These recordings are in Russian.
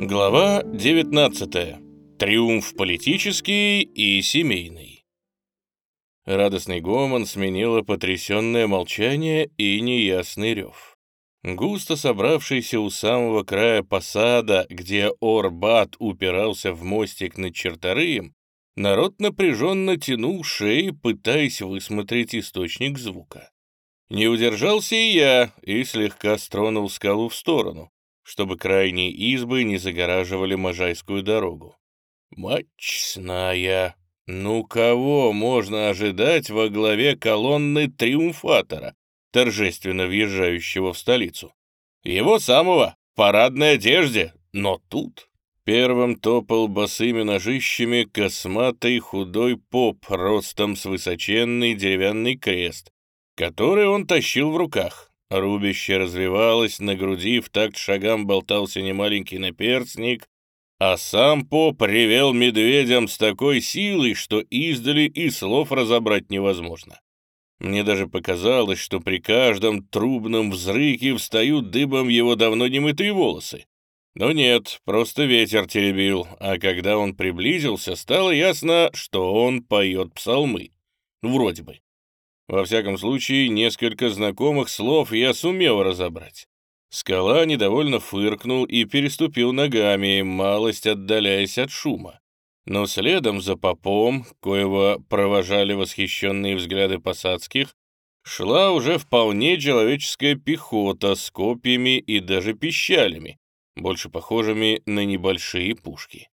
Глава 19. Триумф политический и семейный. Радостный гомон сменило потрясенное молчание и неясный рев. Густо собравшийся у самого края посада, где Орбат упирался в мостик над Черторыем, народ напряженно тянул шеи, пытаясь высмотреть источник звука. Не удержался и я, и слегка стронул скалу в сторону чтобы крайние избы не загораживали Можайскую дорогу. Мать честная, ну кого можно ожидать во главе колонны триумфатора, торжественно въезжающего в столицу? Его самого, в парадной одежде, но тут... Первым топал босыми ножищами косматый худой поп ростом с высоченный деревянный крест, который он тащил в руках. Рубище развивалось, на груди в такт шагам болтался немаленький наперстник, а сам поп ревел медведем с такой силой, что издали и слов разобрать невозможно. Мне даже показалось, что при каждом трубном взрыке встают дыбом его давно немытые волосы. Но нет, просто ветер теребил, а когда он приблизился, стало ясно, что он поет псалмы. Вроде бы. Во всяком случае, несколько знакомых слов я сумел разобрать. Скала недовольно фыркнул и переступил ногами, малость отдаляясь от шума. Но следом за попом, коего провожали восхищенные взгляды посадских, шла уже вполне человеческая пехота с копьями и даже пищалями, больше похожими на небольшие пушки.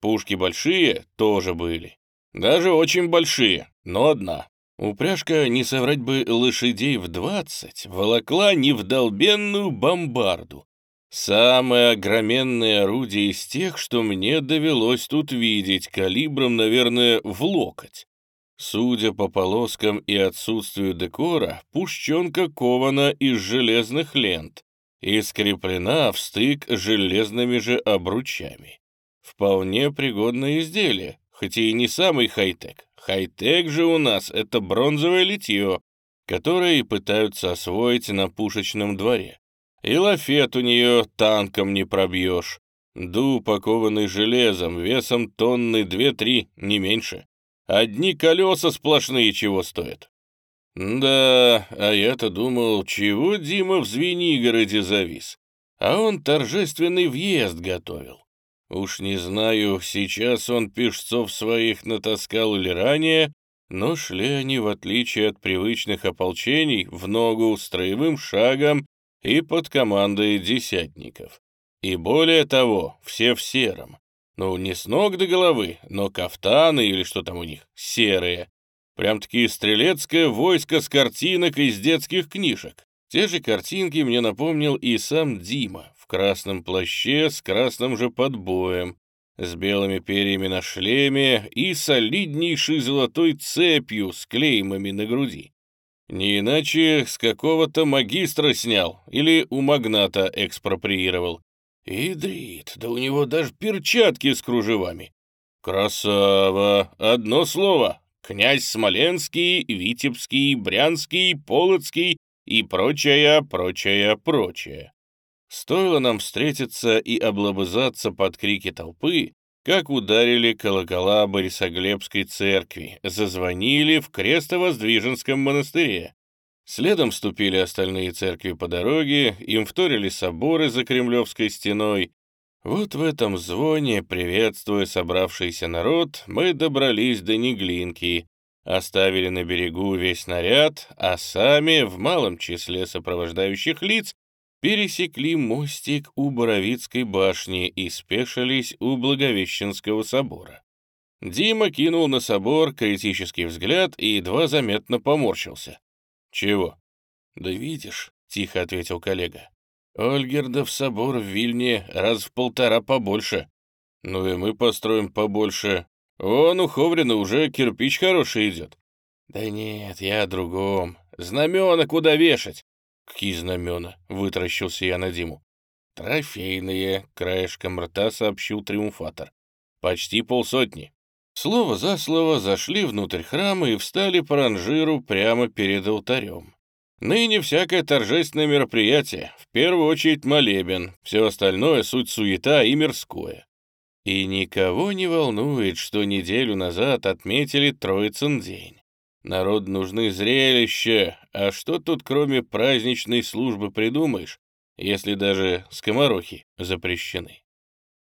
Пушки большие тоже были, даже очень большие, но одна. Упряжка, не соврать бы лошадей в двадцать, волокла невдолбенную бомбарду. Самое огроменное орудие из тех, что мне довелось тут видеть, калибром, наверное, в локоть. Судя по полоскам и отсутствию декора, пушченка кована из железных лент и скреплена в стык железными же обручами. Вполне пригодное изделие, хоть и не самый хай-тек. Хай-тек же у нас — это бронзовое литье, которое и пытаются освоить на пушечном дворе. И лафет у нее танком не пробьешь. Дуб, окованный железом, весом тонны две-три, не меньше. Одни колеса сплошные чего стоят. Да, а я-то думал, чего Дима в Звенигороде завис. А он торжественный въезд готовил. Уж не знаю, сейчас он пешцов своих натаскал или ранее, но шли они, в отличие от привычных ополчений, в ногу строевым шагом и под командой десятников. И более того, все в сером. Ну, не с ног до головы, но кафтаны или что там у них, серые. Прям-таки стрелецкое войско с картинок из детских книжек. Те же картинки мне напомнил и сам Дима, красном плаще с красным же подбоем, с белыми перьями на шлеме и солиднейшей золотой цепью с клеймами на груди. Не иначе с какого-то магистра снял или у магната экспроприировал. Идрит, да у него даже перчатки с кружевами. Красава, одно слово. Князь Смоленский, Витебский, Брянский, Полоцкий и прочее, прочее, прочее. Стоило нам встретиться и облобызаться под крики толпы, как ударили колокола Борисоглебской церкви, зазвонили в Крестовоздвиженском монастыре. Следом вступили остальные церкви по дороге, им вторили соборы за Кремлевской стеной. Вот в этом звоне, приветствуя собравшийся народ, мы добрались до Неглинки, оставили на берегу весь наряд, а сами, в малом числе сопровождающих лиц, пересекли мостик у Боровицкой башни и спешились у Благовещенского собора. Дима кинул на собор критический взгляд и едва заметно поморщился. «Чего?» «Да видишь», — тихо ответил коллега. «Ольгердов собор в Вильне раз в полтора побольше. Ну и мы построим побольше. Вон у Ховрина уже кирпич хороший идет». «Да нет, я о другом. Знамена куда вешать? «Какие знамена?» — вытращился я на Диму. «Трофейные», — краешком рта сообщил триумфатор. «Почти полсотни». Слово за слово зашли внутрь храма и встали по ранжиру прямо перед алтарем. Ныне всякое торжественное мероприятие, в первую очередь молебен, все остальное — суть суета и мирское. И никого не волнует, что неделю назад отметили Троицын день. Народ нужны зрелища, а что тут кроме праздничной службы придумаешь, если даже скоморохи запрещены?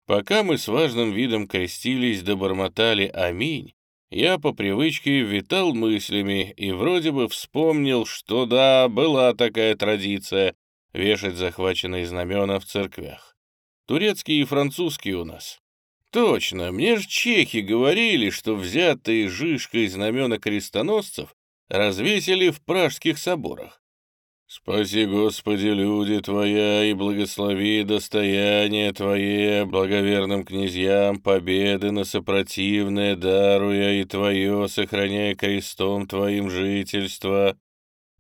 Пока мы с важным видом крестились да бормотали «Аминь», я по привычке витал мыслями и вроде бы вспомнил, что да, была такая традиция вешать захваченные знамена в церквях. Турецкие и французские у нас. Точно, мне ж чехи говорили, что взятые Жишкой знамена крестоносцев развесили в пражских соборах. «Спаси, Господи, люди Твоя, и благослови достояние Твое, благоверным князьям победы на сопротивное даруя, и Твое сохраняя крестом Твоим жительство.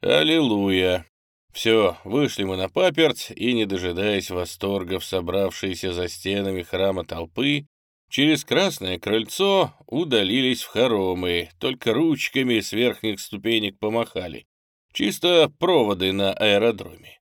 Аллилуйя!» Все, вышли мы на паперть, и, не дожидаясь восторгов собравшейся за стенами храма толпы, Через красное крыльцо удалились в хоромы, только ручками с верхних ступенек помахали. Чисто проводы на аэродроме.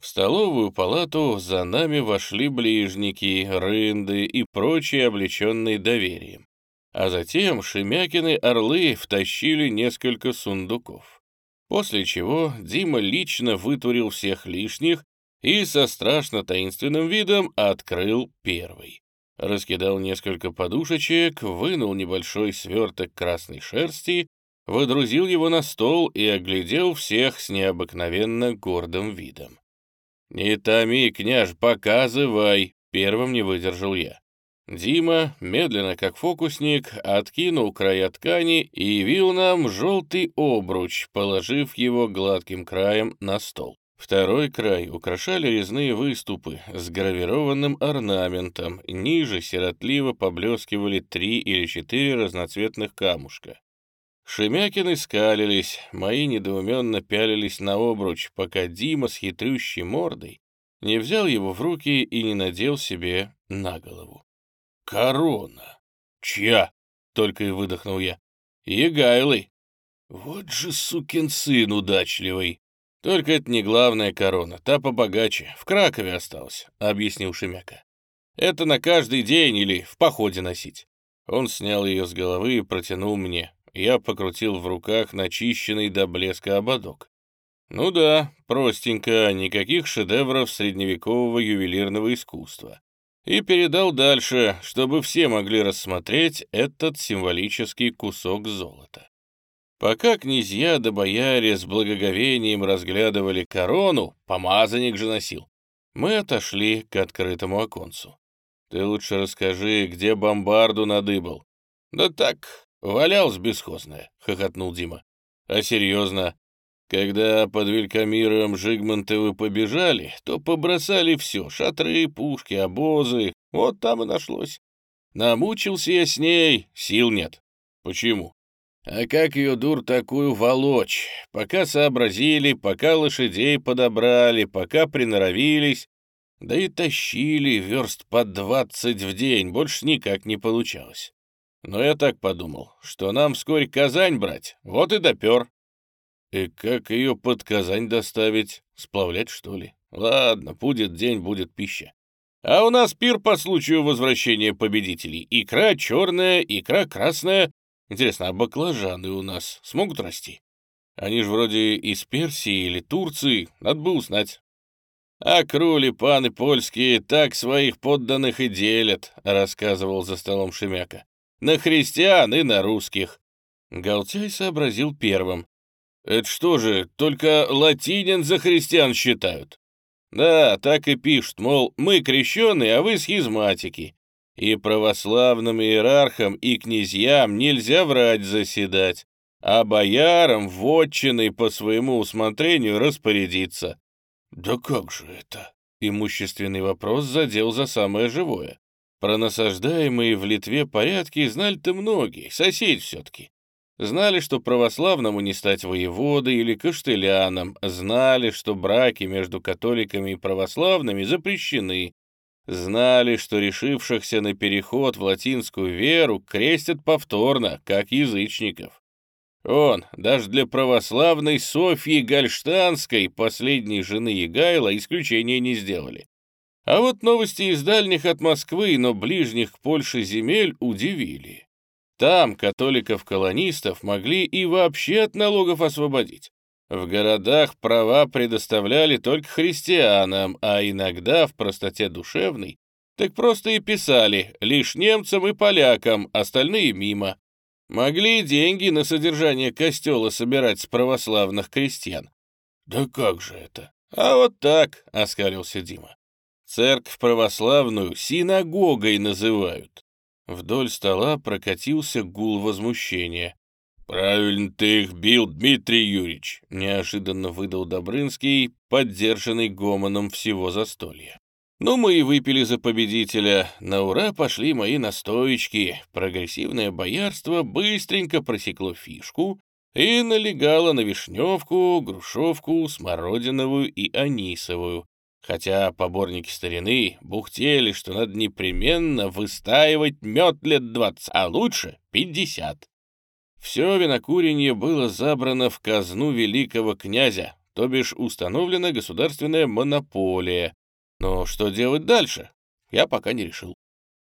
В столовую палату за нами вошли ближники, рынды и прочие облеченные доверием. А затем Шемякины орлы втащили несколько сундуков. После чего Дима лично вытурил всех лишних и со страшно таинственным видом открыл первый раскидал несколько подушечек, вынул небольшой сверток красной шерсти, выдрузил его на стол и оглядел всех с необыкновенно гордым видом. «Не томи, княж, показывай!» — первым не выдержал я. Дима, медленно как фокусник, откинул края ткани и явил нам желтый обруч, положив его гладким краем на стол. Второй край украшали резные выступы с гравированным орнаментом, ниже сиротливо поблескивали три или четыре разноцветных камушка. Шемякины скалились, мои недоуменно пялились на обруч, пока Дима с хитрющей мордой не взял его в руки и не надел себе на голову. «Корона! Чья?» — только и выдохнул я. «Егайлы!» «Вот же сукин сын удачливый!» «Только это не главная корона, та побогаче, в Кракове осталась», — объяснил Шемяка. «Это на каждый день или в походе носить». Он снял ее с головы и протянул мне. Я покрутил в руках начищенный до блеска ободок. Ну да, простенько, никаких шедевров средневекового ювелирного искусства. И передал дальше, чтобы все могли рассмотреть этот символический кусок золота. Пока князья да бояре с благоговением разглядывали корону, помазанник же носил, мы отошли к открытому оконцу. Ты лучше расскажи, где бомбарду надыбал. Да так, валялась бесхозная, хохотнул Дима. А серьезно, когда под Велькомиром Жигмонтовы побежали, то побросали все, шатры, пушки, обозы, вот там и нашлось. Намучился я с ней, сил нет. Почему? А как ее дур такую волочь? Пока сообразили, пока лошадей подобрали, пока приноровились, да и тащили верст по двадцать в день, больше никак не получалось. Но я так подумал, что нам вскоре Казань брать, вот и допер. И как ее под Казань доставить? Сплавлять, что ли? Ладно, будет день, будет пища. А у нас пир по случаю возвращения победителей. Икра черная, икра красная, Интересно, а баклажаны у нас смогут расти? Они же вроде из Персии или Турции, надо бы узнать. А крули паны польские так своих подданных и делят, рассказывал за столом Шемяка. На христиан и на русских. Галтяй сообразил первым. Это что же, только латинин за христиан считают? Да, так и пишут, мол, мы крещеные, а вы схизматики. И православным иерархам и князьям нельзя врать заседать, а боярам вотчиной по своему усмотрению распорядиться. Да как же это? Имущественный вопрос задел за самое живое. Про насаждаемые в Литве порядки знали-то многие, сосед все-таки. Знали, что православному не стать воеводой или каштеляном, знали, что браки между католиками и православными запрещены, знали, что решившихся на переход в латинскую веру крестят повторно, как язычников. Он, даже для православной Софьи Гальштанской, последней жены Егайла, исключения не сделали. А вот новости из дальних от Москвы, но ближних к Польше земель удивили. Там католиков-колонистов могли и вообще от налогов освободить. В городах права предоставляли только христианам, а иногда в простоте душевной так просто и писали лишь немцам и полякам, остальные мимо. Могли деньги на содержание костела собирать с православных крестьян. «Да как же это?» «А вот так», — оскалился Дима. «Церковь православную синагогой называют». Вдоль стола прокатился гул возмущения. «Правильно ты их бил, Дмитрий Юрьевич!» — неожиданно выдал Добрынский, поддержанный гомоном всего застолья. Ну, мы и выпили за победителя. На ура пошли мои настоечки. Прогрессивное боярство быстренько просекло фишку и налегало на вишневку, грушевку, смородиновую и анисовую. Хотя поборники старины бухтели, что надо непременно выстаивать мед лет двадцать, а лучше пятьдесят. Все винокуренье было забрано в казну великого князя, то бишь установлена государственная монополия, но что делать дальше, я пока не решил.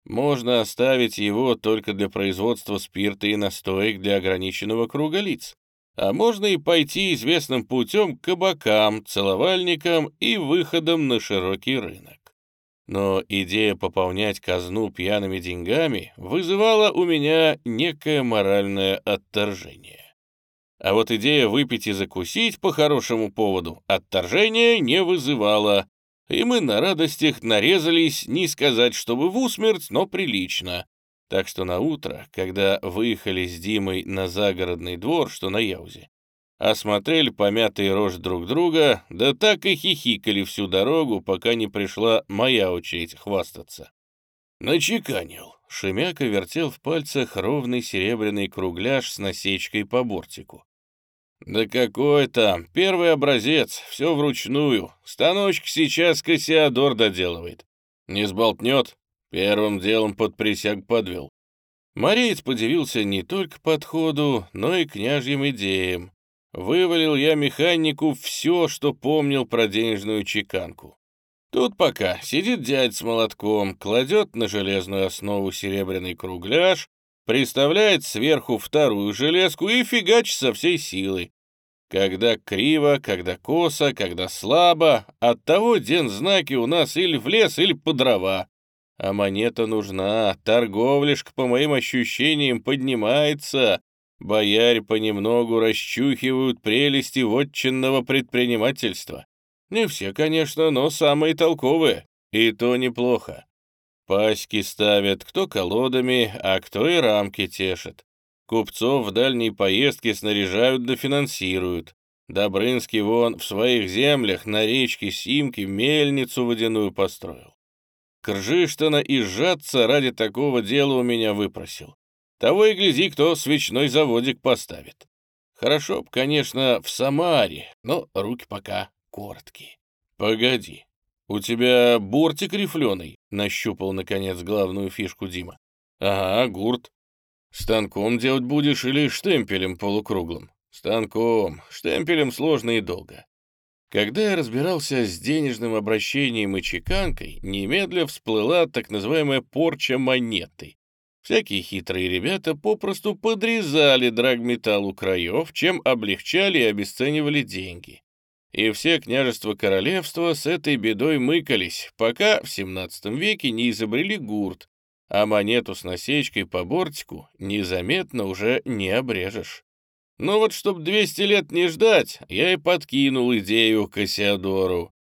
Можно оставить его только для производства спирта и настоек для ограниченного круга лиц. А можно и пойти известным путем к кабакам, целовальникам и выходом на широкий рынок. Но идея пополнять казну пьяными деньгами вызывала у меня некое моральное отторжение. А вот идея выпить и закусить по хорошему поводу отторжения не вызывала, и мы на радостях нарезались, не сказать, чтобы в усмерть, но прилично. Так что на утро, когда выехали с Димой на загородный двор, что на Яузе, осмотрели помятые рожь друг друга, да так и хихикали всю дорогу, пока не пришла моя очередь хвастаться. Начеканил. Шемяка вертел в пальцах ровный серебряный кругляш с насечкой по бортику. «Да какой там! Первый образец, все вручную. Станочек сейчас Кассиадор доделывает. Не сболтнет? Первым делом под присяг подвел». Мореец подивился не только подходу, но и княжьим идеям. Вывалил я механику все, что помнил про денежную чеканку. Тут пока сидит дядь с молотком, кладет на железную основу серебряный кругляш, приставляет сверху вторую железку и фигач со всей силы. Когда криво, когда косо, когда слабо, оттого ден знаки у нас или в лес, или по дрова. А монета нужна, торговляшка, по моим ощущениям, поднимается. Бояре понемногу расчухивают прелести вотчинного предпринимательства. Не все, конечно, но самые толковые, и то неплохо. Паськи ставят кто колодами, а кто и рамки тешит. Купцов в дальние поездки снаряжают да финансируют. Добрынский вон в своих землях на речке Симки мельницу водяную построил. Кржиштана и сжаться ради такого дела у меня выпросил. Того и гляди, кто свечной заводик поставит. Хорошо б, конечно, в Самаре, но руки пока короткие. Погоди, у тебя бортик рифленый? Нащупал, наконец, главную фишку Дима. Ага, гурт. Станком делать будешь или штемпелем полукруглым? Станком. Штемпелем сложно и долго. Когда я разбирался с денежным обращением и чеканкой, немедля всплыла так называемая порча монеты. Всякие хитрые ребята попросту подрезали драгметалл краев, чем облегчали и обесценивали деньги. И все княжества королевства с этой бедой мыкались, пока в 17 веке не изобрели гурт, а монету с насечкой по бортику незаметно уже не обрежешь. Ну вот, чтоб 200 лет не ждать, я и подкинул идею Кассиадору.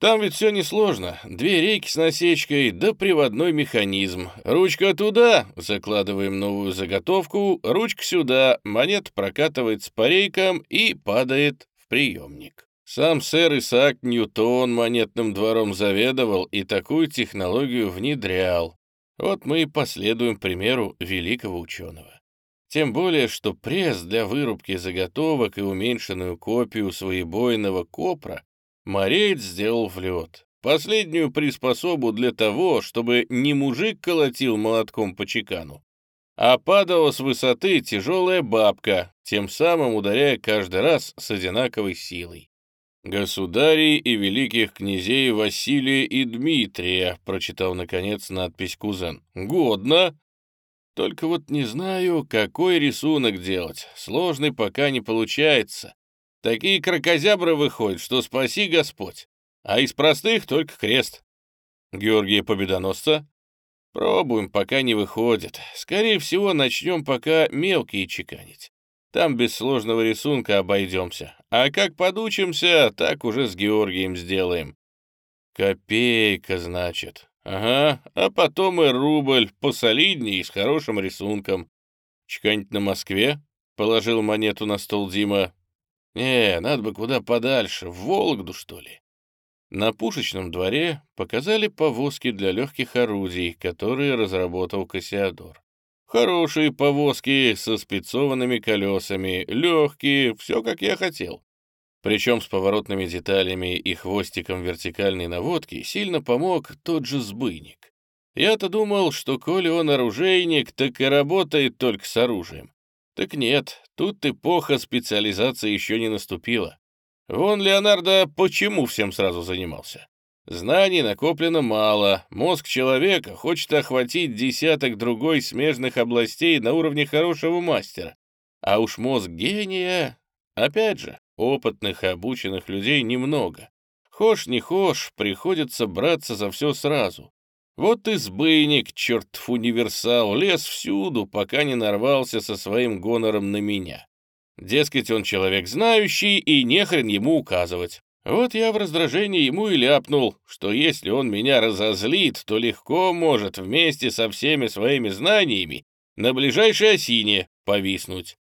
Там ведь все несложно. Две рейки с насечкой, да приводной механизм. Ручка туда, закладываем новую заготовку, ручка сюда, монет прокатывается по рейкам и падает в приемник. Сам сэр Исаак Ньютон монетным двором заведовал и такую технологию внедрял. Вот мы и последуем примеру великого ученого. Тем более, что пресс для вырубки заготовок и уменьшенную копию своебойного копра Мореец сделал в лед. Последнюю приспособу для того, чтобы не мужик колотил молотком по чекану, а падала с высоты тяжелая бабка, тем самым ударяя каждый раз с одинаковой силой. «Государей и великих князей Василия и Дмитрия», прочитал, наконец, надпись кузен. «Годно!» Только вот не знаю, какой рисунок делать. Сложный пока не получается. Такие крокозябры выходят, что спаси Господь. А из простых только крест. Георгия Победоносца? Пробуем, пока не выходит. Скорее всего, начнем пока мелкие чеканить. Там без сложного рисунка обойдемся. А как подучимся, так уже с Георгием сделаем. Копейка, значит. Ага, а потом и рубль, посолиднее и с хорошим рисунком. Чеканить на Москве? Положил монету на стол Дима. Не, надо бы куда подальше, в Вологду, что ли. На пушечном дворе показали повозки для легких орудий, которые разработал Кассиадор. Хорошие повозки со спецованными колесами, легкие, все как я хотел. Причем с поворотными деталями и хвостиком вертикальной наводки сильно помог тот же сбыйник. Я-то думал, что коли он оружейник, так и работает только с оружием. Так нет, тут эпоха специализации еще не наступила. Вон Леонардо почему всем сразу занимался? Знаний накоплено мало, мозг человека хочет охватить десяток другой смежных областей на уровне хорошего мастера. А уж мозг гения... Опять же, опытных и обученных людей немного. Хошь не хошь, приходится браться за все сразу. Вот и сбыйник, чертов универсал, лез всюду, пока не нарвался со своим гонором на меня. Дескать, он человек знающий, и нехрен ему указывать. Вот я в раздражении ему и ляпнул, что если он меня разозлит, то легко может вместе со всеми своими знаниями на ближайшей осине повиснуть.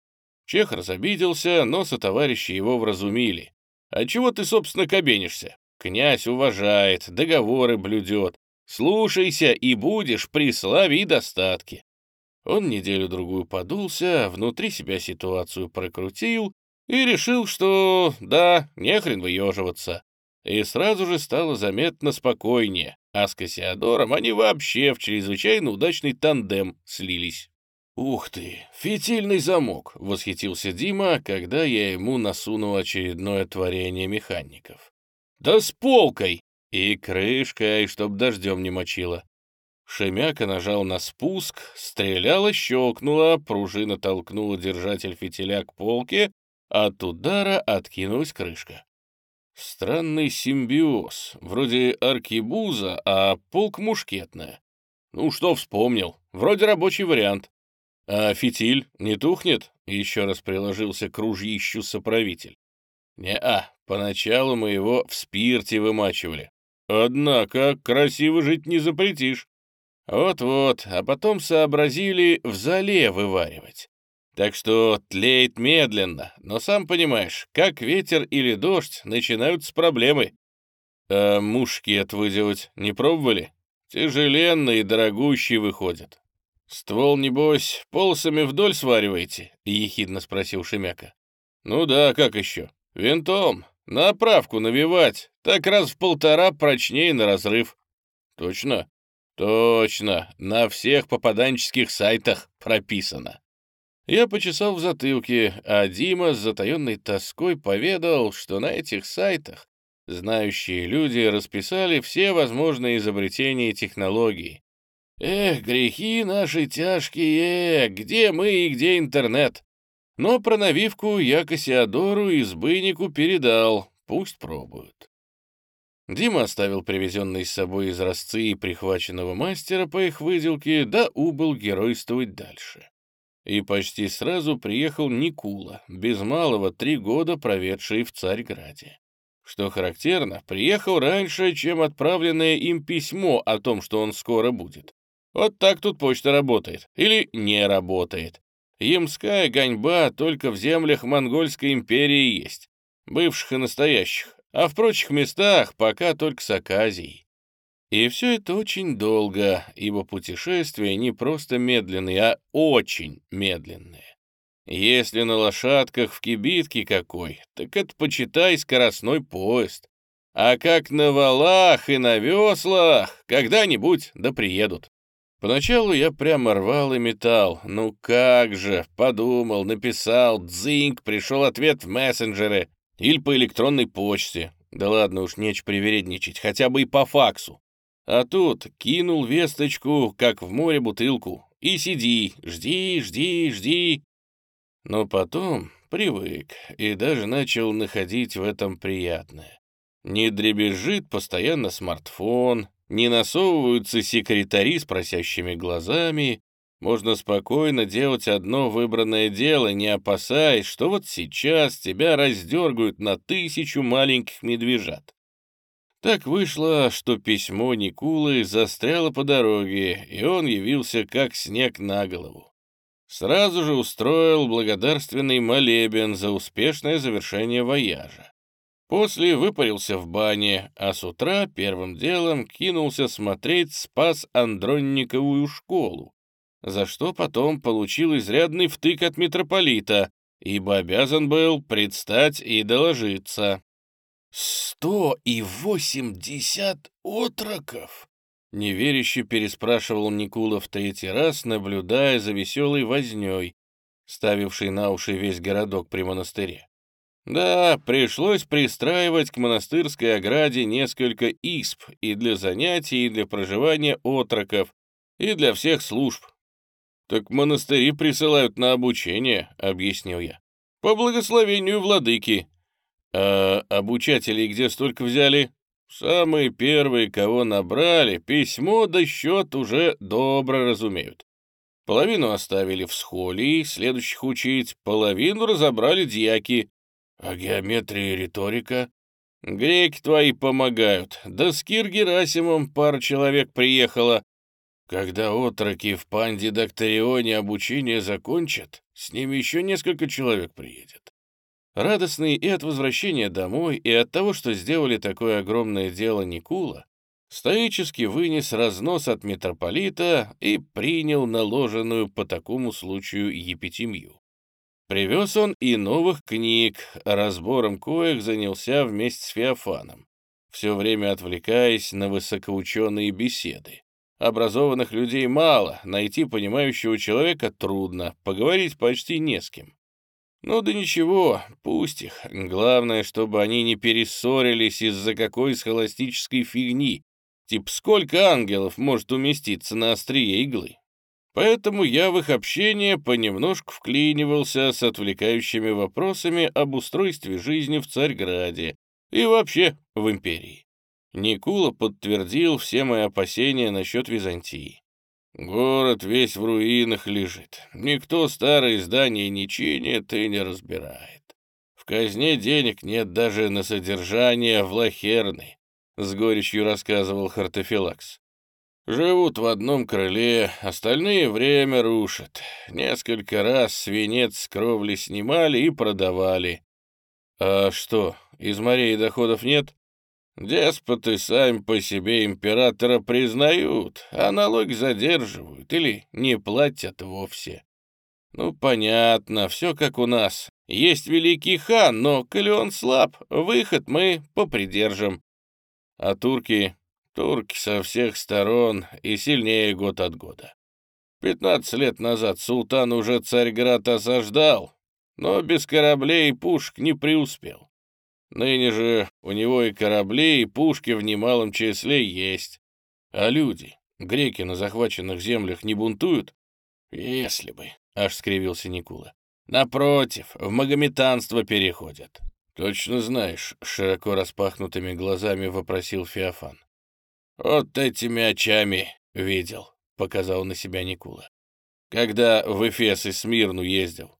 Чех разобиделся, но сотоварищи его вразумили. «А чего ты, собственно, кабенишься? Князь уважает, договоры блюдет. Слушайся, и будешь при славе и достатке». Он неделю-другую подулся, внутри себя ситуацию прокрутил и решил, что да, нехрен выеживаться. И сразу же стало заметно спокойнее, а с Кассиадором они вообще в чрезвычайно удачный тандем слились. «Ух ты, фитильный замок!» — восхитился Дима, когда я ему насунул очередное творение механиков. «Да с полкой!» «И крышкой, чтоб дождем не мочило». Шемяка нажал на спуск, стреляла, щелкнула, пружина толкнула держатель фитиля к полке, от удара откинулась крышка. Странный симбиоз, вроде аркибуза, а полк мушкетная. Ну что вспомнил, вроде рабочий вариант. А фитиль не тухнет? Еще раз приложился к ружьищу соправитель. Не-а, поначалу мы его в спирте вымачивали. Однако красиво жить не запретишь. Вот-вот, а потом сообразили в зале вываривать. Так что тлеет медленно, но сам понимаешь, как ветер или дождь начинают с проблемы. А мушкет выделать не пробовали? Тяжеленный и дорогущий выходит. Ствол, небось, полосами вдоль свариваете? — ехидно спросил Шемяка. Ну да, как еще? Винтом. На оправку навивать. Так раз в полтора прочнее на разрыв. Точно? Точно. На всех попаданческих сайтах прописано. Я почесал в затылке, а Дима с затаенной тоской поведал, что на этих сайтах знающие люди расписали все возможные изобретения и технологии. Эх, грехи наши тяжкие, где мы и где интернет? Но про навивку я Кассиадору и Сбынику передал, пусть пробуют. Дима оставил привезенные с собой изразцы и прихваченного мастера по их выделке, да убыл геройствовать дальше. И почти сразу приехал Никула, без малого три года проведший в Царьграде. Что характерно, приехал раньше, чем отправленное им письмо о том, что он скоро будет. Вот так тут почта работает. Или не работает. Ямская гоньба только в землях Монгольской империи есть. Бывших и настоящих. А в прочих местах пока только с Аказией. И все это очень долго, ибо путешествия не просто медленные, а очень медленные. Если на лошадках в кибитке какой, так это, почитай, скоростной поезд. А как на валах и на веслах, когда-нибудь да приедут. Поначалу я прямо рвал и метал. Ну как же, подумал, написал, дзинг, пришел ответ в мессенджеры или по электронной почте. Да ладно уж, нечь привередничать, хотя бы и по факсу. А тут кинул весточку, как в море бутылку, и сиди, жди, жди, жди. Но потом привык и даже начал находить в этом приятное. Не дребезжит постоянно смартфон, не насовываются секретари с просящими глазами, можно спокойно делать одно выбранное дело, не опасаясь, что вот сейчас тебя раздергают на тысячу маленьких медвежат. Так вышло, что письмо Никулы застряло по дороге, и он явился как снег на голову. Сразу же устроил благодарственный молебен за успешное завершение вояжа. После выпарился в бане, а с утра первым делом кинулся смотреть Спас Андронниковую школу, за что потом получил изрядный втык от митрополита, ибо обязан был предстать и доложиться. «Сто и восемьдесят отроков!» Неверяще переспрашивал Никула в третий раз, наблюдая за веселой вознёй, ставившей на уши весь городок при монастыре. Да, пришлось пристраивать к монастырской ограде несколько исп и для занятий, и для проживания отроков, и для всех служб. «Так монастыри присылают на обучение», — объяснил я. «По благословению владыки». «А обучателей где столько взяли?» «Самые первые, кого набрали, письмо да счет уже добро разумеют. Половину оставили в схолии, следующих учить, половину разобрали дьяки, а геометрия и риторика? Греки твои помогают. Да с Кир Герасимом пара человек приехала. Когда отроки в панде Докторионе обучение закончат, с ними еще несколько человек приедет. Радостный и от возвращения домой, и от того, что сделали такое огромное дело Никула, стоически вынес разнос от митрополита и принял наложенную по такому случаю епитемью. Привез он и новых книг, разбором коих занялся вместе с Феофаном, все время отвлекаясь на высокоученые беседы. Образованных людей мало, найти понимающего человека трудно, поговорить почти не с кем. Ну да ничего, пусть их. Главное, чтобы они не перессорились из-за какой схоластической фигни. Тип, сколько ангелов может уместиться на острие иглы? Поэтому я в их общение понемножку вклинивался с отвлекающими вопросами об устройстве жизни в Царьграде и вообще в империи. Никула подтвердил все мои опасения насчет Византии. Город весь в руинах лежит. Никто старые здания не чинит и не разбирает. В казне денег нет даже на содержание влахерны, — с горечью рассказывал Хартофилакс. Живут в одном крыле, остальные время рушат. Несколько раз свинец с кровли снимали и продавали. А что, из морей доходов нет? Деспоты сами по себе императора признают, а налоги задерживают или не платят вовсе. Ну, понятно, все как у нас. Есть великий хан, но, коли он слаб, выход мы попридержим. А турки Турки со всех сторон и сильнее год от года. Пятнадцать лет назад султан уже Царьград осаждал, но без кораблей и пушек не преуспел. Ныне же у него и корабли, и пушки в немалом числе есть. А люди, греки на захваченных землях не бунтуют? Если бы, — аж скривился Никула. Напротив, в магометанство переходят. Точно знаешь, — широко распахнутыми глазами вопросил Феофан. «Вот этими очами видел», — показал на себя Никула. «Когда в Эфес и Смирну ездил».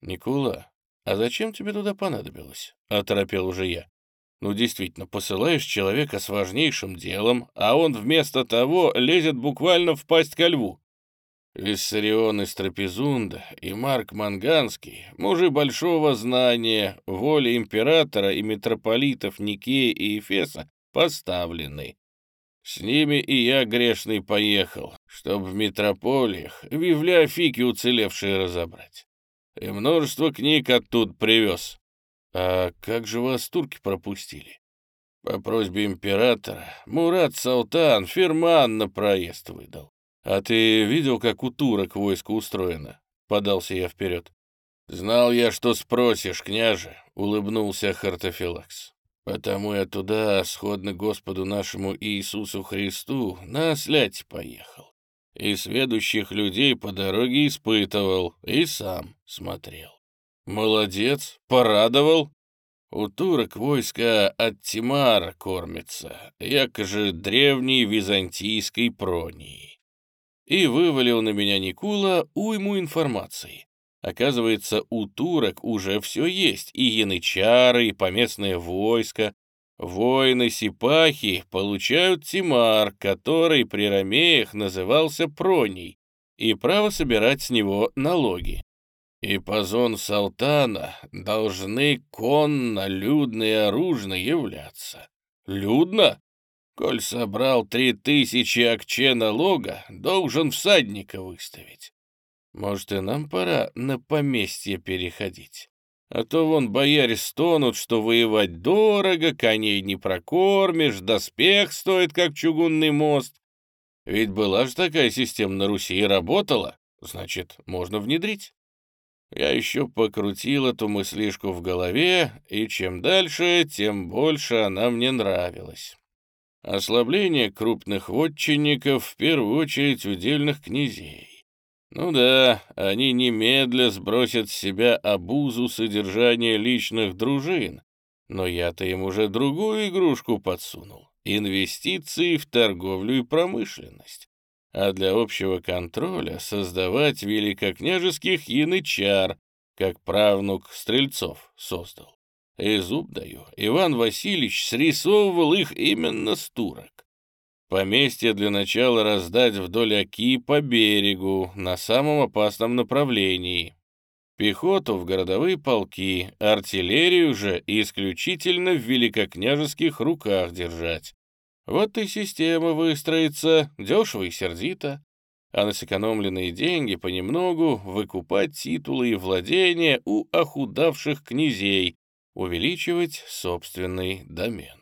«Никула, а зачем тебе туда понадобилось?» — оторопел уже я. «Ну, действительно, посылаешь человека с важнейшим делом, а он вместо того лезет буквально в пасть ко льву. Виссарион из Трапезунда и Марк Манганский, мужи большого знания, воли императора и митрополитов Никея и Эфеса, поставлены. С ними и я грешный поехал, чтоб в метрополиях библиофики уцелевшие разобрать. И множество книг оттуда привез. А как же вас турки пропустили? По просьбе императора Мурат Салтан фирман на проезд выдал. «А ты видел, как у турок войско устроено?» — подался я вперед. «Знал я, что спросишь, княже», — улыбнулся Хартофилакс. «Потому я туда, сходно Господу нашему Иисусу Христу, на ослять поехал. И сведущих людей по дороге испытывал, и сам смотрел. Молодец, порадовал. У турок войско от Тимара кормится, якоже древней византийской пронии. И вывалил на меня Никула уйму информации. Оказывается, у турок уже все есть, и янычары, и поместное войско. Воины-сипахи получают тимар, который при ромеях назывался проней, и право собирать с него налоги. И по зон Салтана должны конно, людно и оружно являться. Людно? Коль собрал три тысячи акче налога, должен всадника выставить. Может, и нам пора на поместье переходить? А то вон бояре стонут, что воевать дорого, коней не прокормишь, доспех стоит, как чугунный мост. Ведь была же такая система на Руси и работала, значит, можно внедрить. Я еще покрутил эту мыслишку в голове, и чем дальше, тем больше она мне нравилась. Ослабление крупных вотчинников, в первую очередь удельных князей. Ну да, они немедля сбросят с себя обузу содержания личных дружин, но я-то им уже другую игрушку подсунул — инвестиции в торговлю и промышленность. А для общего контроля создавать великокняжеских янычар, как правнук Стрельцов создал. И зуб даю, Иван Васильевич срисовывал их именно с турок. Поместье для начала раздать вдоль Оки по берегу, на самом опасном направлении. Пехоту в городовые полки, артиллерию же исключительно в великокняжеских руках держать. Вот и система выстроится, дешево и сердито. А на сэкономленные деньги понемногу выкупать титулы и владения у охудавших князей, увеличивать собственный домен.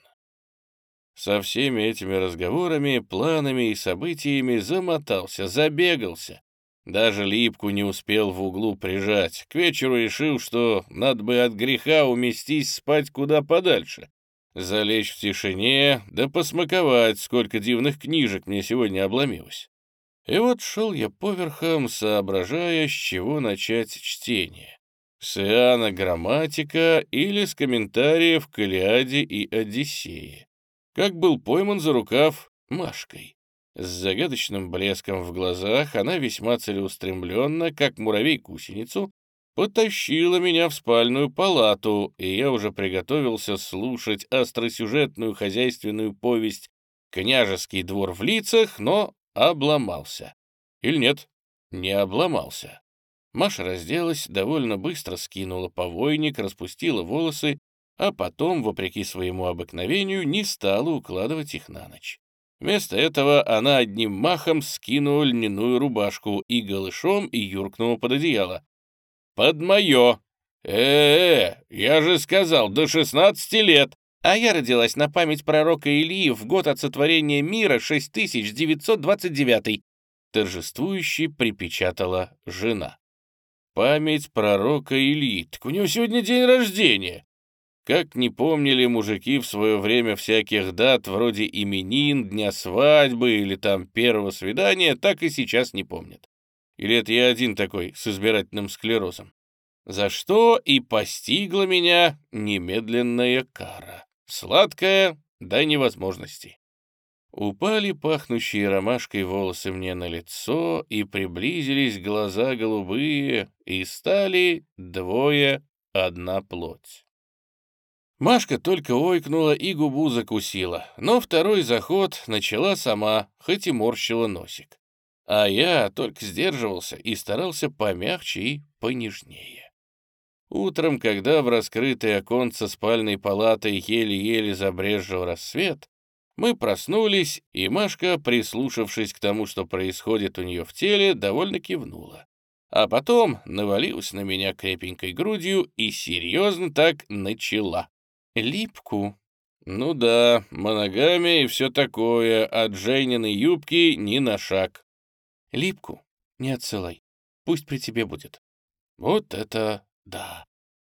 Со всеми этими разговорами, планами и событиями замотался, забегался. Даже липку не успел в углу прижать. К вечеру решил, что надо бы от греха уместись спать куда подальше. Залечь в тишине, да посмаковать, сколько дивных книжек мне сегодня обломилось. И вот шел я поверхом, соображая, с чего начать чтение. С Иоанна Грамматика или с комментариев к Илиаде и Одиссее как был пойман за рукав Машкой. С загадочным блеском в глазах она весьма целеустремленно, как муравей-гусеницу, потащила меня в спальную палату, и я уже приготовился слушать остросюжетную хозяйственную повесть «Княжеский двор в лицах», но обломался. Или нет, не обломался. Маша разделась, довольно быстро скинула повойник, распустила волосы а потом, вопреки своему обыкновению, не стала укладывать их на ночь. Вместо этого она одним махом скинула льняную рубашку и голышом и юркнула под одеяло. «Под мое!» «Э-э, я же сказал, до 16 лет!» А я родилась на память пророка Илии в год от сотворения мира 6929 торжествующе припечатала жена. Память пророка Ильи. Так у него сегодня день рождения. Как не помнили мужики в свое время всяких дат вроде именин, дня свадьбы или там первого свидания, так и сейчас не помнят. Или это я один такой с избирательным склерозом? За что и постигла меня немедленная кара. Сладкая до невозможности. Упали пахнущие ромашкой волосы мне на лицо, и приблизились глаза голубые, и стали двое одна плоть. Машка только ойкнула и губу закусила, но второй заход начала сама, хоть и морщила носик. А я только сдерживался и старался помягче и понежнее. Утром, когда в раскрытое оконце спальной палаты еле-еле забрежил рассвет, мы проснулись, и Машка, прислушавшись к тому, что происходит у нее в теле, довольно кивнула. А потом навалилась на меня крепенькой грудью и серьезно так начала. Липку. Ну да, моногамия и все такое, от Жениной юбки ни на шаг. Липку не отсылай, пусть при тебе будет. Вот это да.